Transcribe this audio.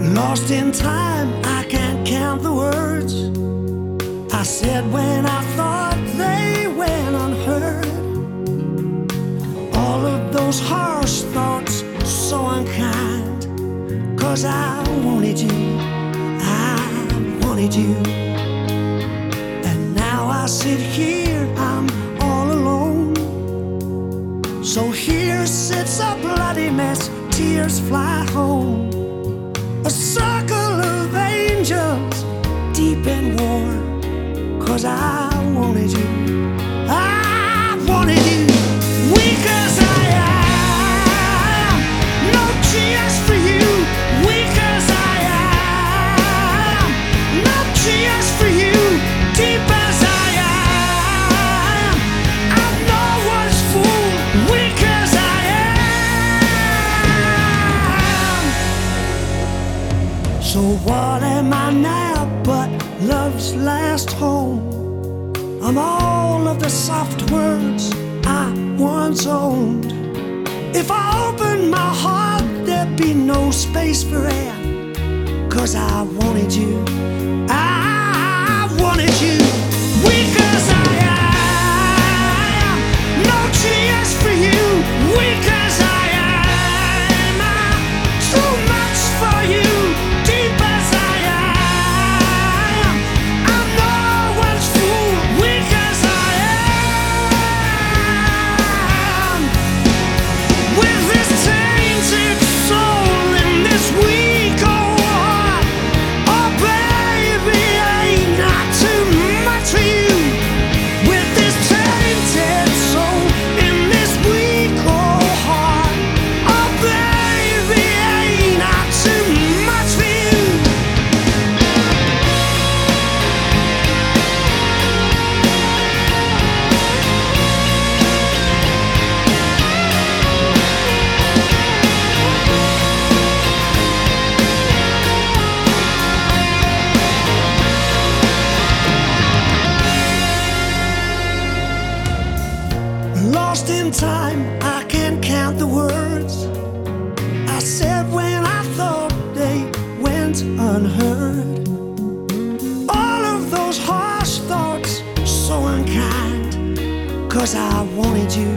Lost in time, I can't count the words I said when I thought they went unheard. All of those harsh thoughts, so unkind. Cause I wanted you, I wanted you. And now I sit here, I'm all alone. So here sits a bloody mess, tears fly home. A circle of angels, deep and warm. Cause I wanted you, So what am I now but love's last home? I'm all of the soft words I once owned. If I opened my heart, there'd be no space for air. Cause I wanted you. Time, I can't count the words I said when I thought they went unheard. All of those harsh thoughts, so unkind. Cause I wanted you,